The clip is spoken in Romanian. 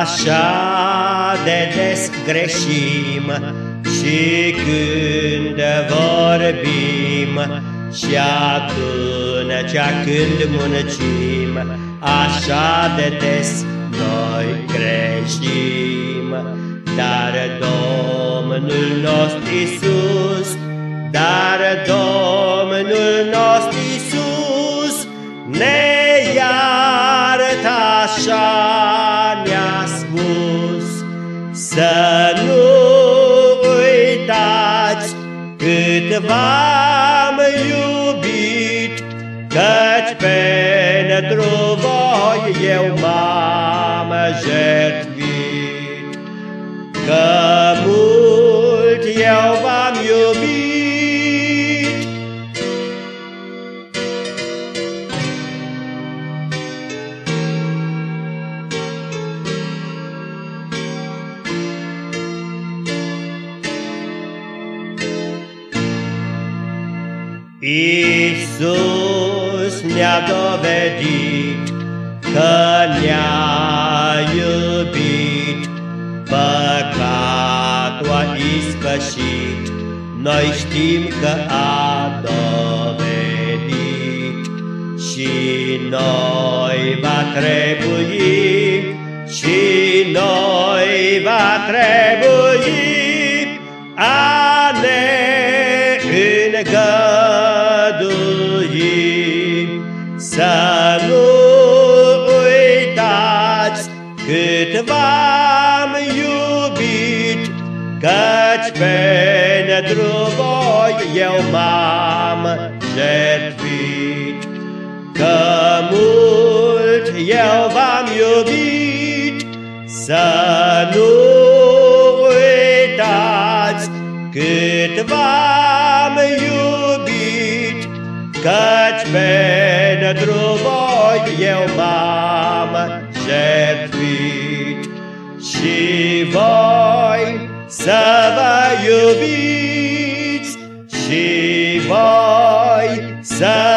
Așa de des greșim și când vorbim și atunci când muncim, așa de des noi greșim. Dar Domnul nostru Iisus, dar Domnul Să nu uitați cât v-am iubit, Căci pentru voi eu m-am jertfit. Că Iisus ne-a dovedit că ne-a iubit, păcatul a ispășit, noi știm că a dovedit și noi va trebui, și noi va trebui a ne îngădui. Să nu uitați cât v-am iubit, Căci pentru voi eu m-am jertfit. Că mult eu v-am iubit, Să nu uitați cât v-am iubit, Căci pentru voi eu mam žetviť. Šivoj zavaljubić, šivoj zavaljubić.